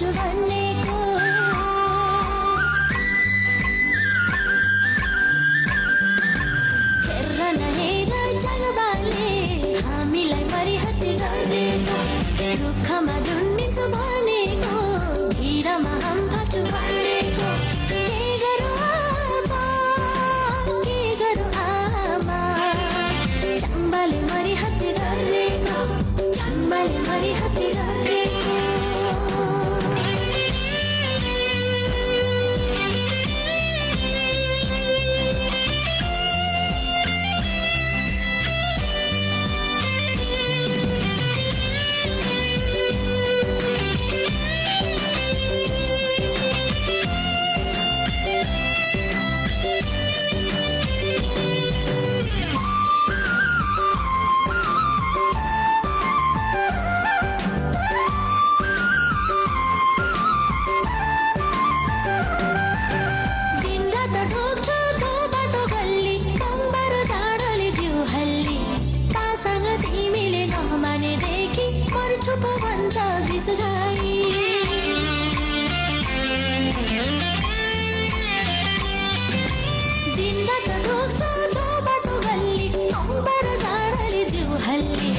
भिरमा हम भाछु भनेको हेर भन्छ बिस गाई दिनरात ढोग्छु त्यो बाटो गल्ली कम्बारो जाडोले जिउ हल्ली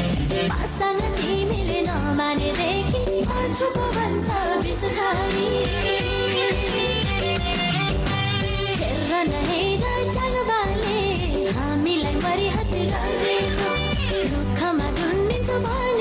तासँग तिमीले नमानेदेखि मर्छु पो भन्छ बिस गाई हेर न हेर जगबाले हामीलाई मरिहत्ते गरेको रुखमा झुन्डिन्छु भनेको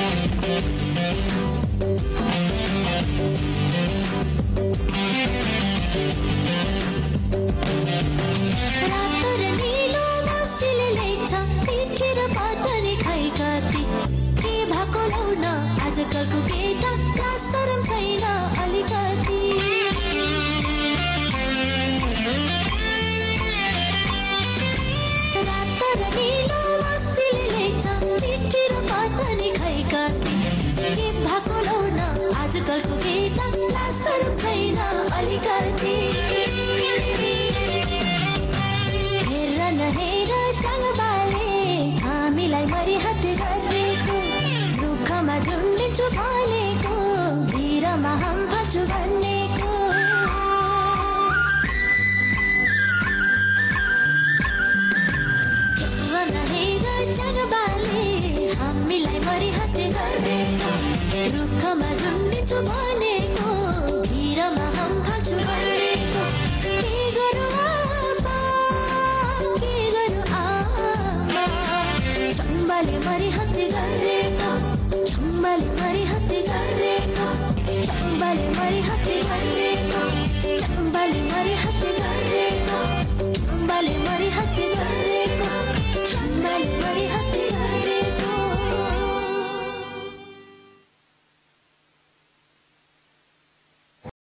告诉彼 छु भन्ने जगबाले हामीलाई bale mari hati.